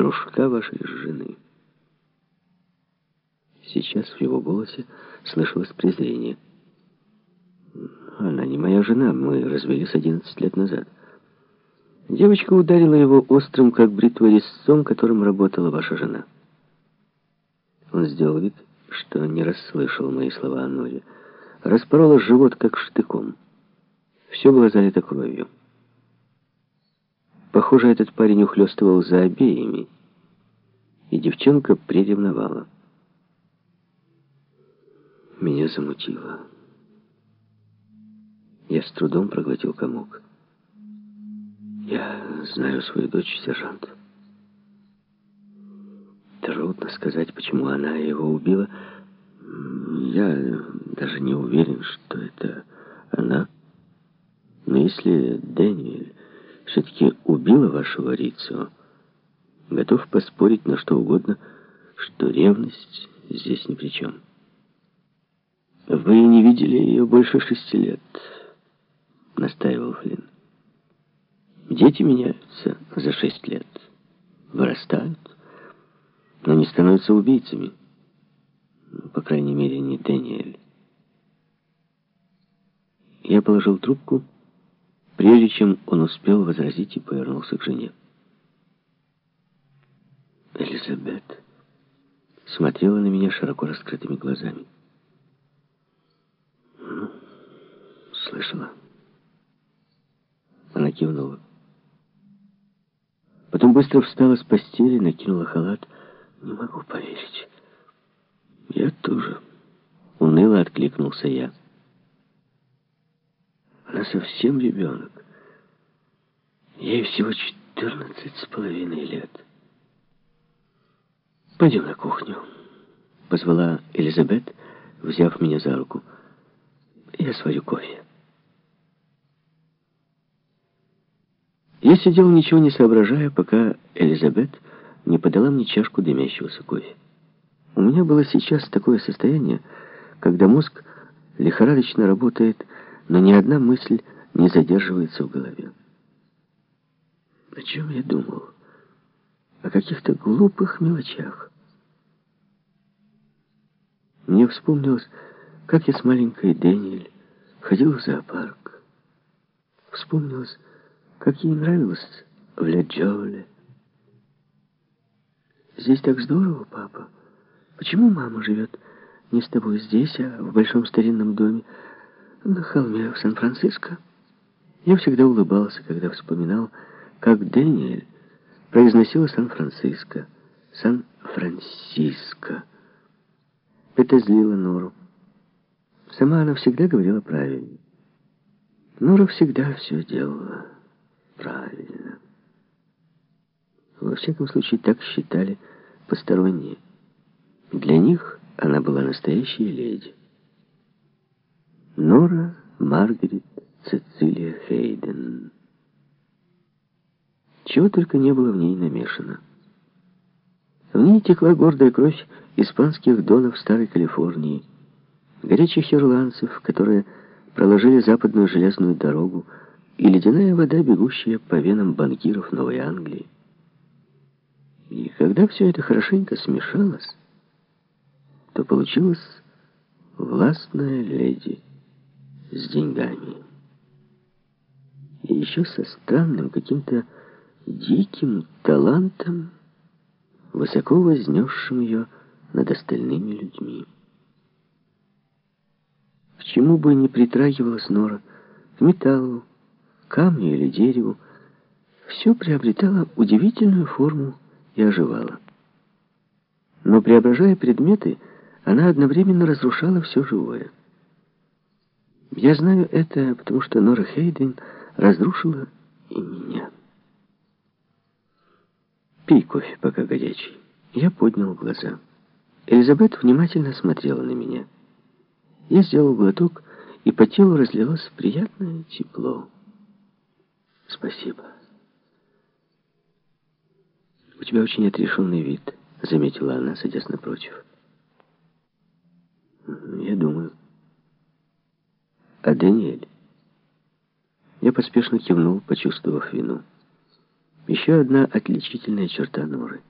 дружка вашей жены. Сейчас в его голосе слышалось презрение. Она не моя жена, мы развелись 11 лет назад. Девочка ударила его острым, как бритва, резцом, которым работала ваша жена. Он сделал вид, что не расслышал мои слова о Норе. Распорола живот, как штыком. Все было залито кровью. Похоже, этот парень ухлёстывал за обеими, и девчонка приревновала. Меня замутило. Я с трудом проглотил комок. Я знаю свою дочь, сержант. Трудно сказать, почему она его убила. Я даже не уверен, что это она. Но если Дэниэль все-таки убила вашего Рицио, готов поспорить на что угодно, что ревность здесь ни при чем. Вы не видели ее больше шести лет, настаивал Флинн. Дети меняются за шесть лет, вырастают, но не становятся убийцами. По крайней мере, не Дэниэль. Я положил трубку, прежде чем он успел возразить и повернулся к жене. Элизабет смотрела на меня широко раскрытыми глазами. «Ну, слышала?» Она кивнула. Потом быстро встала с постели, накинула халат. «Не могу поверить». «Я тоже». Уныло откликнулся я. Она совсем ребенок. Ей всего четырнадцать с половиной лет. «Пойдем на кухню», — позвала Элизабет, взяв меня за руку. «Я сварю кофе». Я сидел, ничего не соображая, пока Элизабет не подала мне чашку дымящегося кофе. У меня было сейчас такое состояние, когда мозг лихорадочно работает, но ни одна мысль не задерживается в голове. О чем я думал? О каких-то глупых мелочах. Мне вспомнилось, как я с маленькой Дэниэль ходил в зоопарк. Вспомнилось, как ей нравилось в Ля-Джоле. «Здесь так здорово, папа. Почему мама живет не с тобой здесь, а в большом старинном доме на холме в Сан-Франциско?» Я всегда улыбался, когда вспоминал, как Дэниэль произносила Сан-Франциско, Сан-Франсиско. Это злило Нору. Сама она всегда говорила правильно. Нора всегда все делала правильно. Во всяком случае, так считали посторонние. Для них она была настоящей леди. Нора Маргарет Цицилия Хейден. Чего только не было в ней намешано. В ней текла гордая кровь испанских донов Старой Калифорнии, горячих ирландцев, которые проложили западную железную дорогу, и ледяная вода, бегущая по венам банкиров Новой Англии. И когда все это хорошенько смешалось, то получилась властная леди с деньгами. И еще со странным каким-то диким талантом, высоко вознесшим ее над остальными людьми. К чему бы ни притрагивалась Нора, к металлу, камню или дереву, все приобретало удивительную форму и оживало. Но преображая предметы, она одновременно разрушала все живое. Я знаю это, потому что Нора Хейден разрушила и меня. Пей кофе, пока горячий. Я поднял глаза. Элизабет внимательно смотрела на меня. Я сделал глоток, и по телу разлилось приятное тепло. Спасибо. У тебя очень отрешенный вид, заметила она, садясь напротив. Я думаю. А Даниэль? Я поспешно кивнул, почувствовав вину. Еще одна отличительная черта Норы —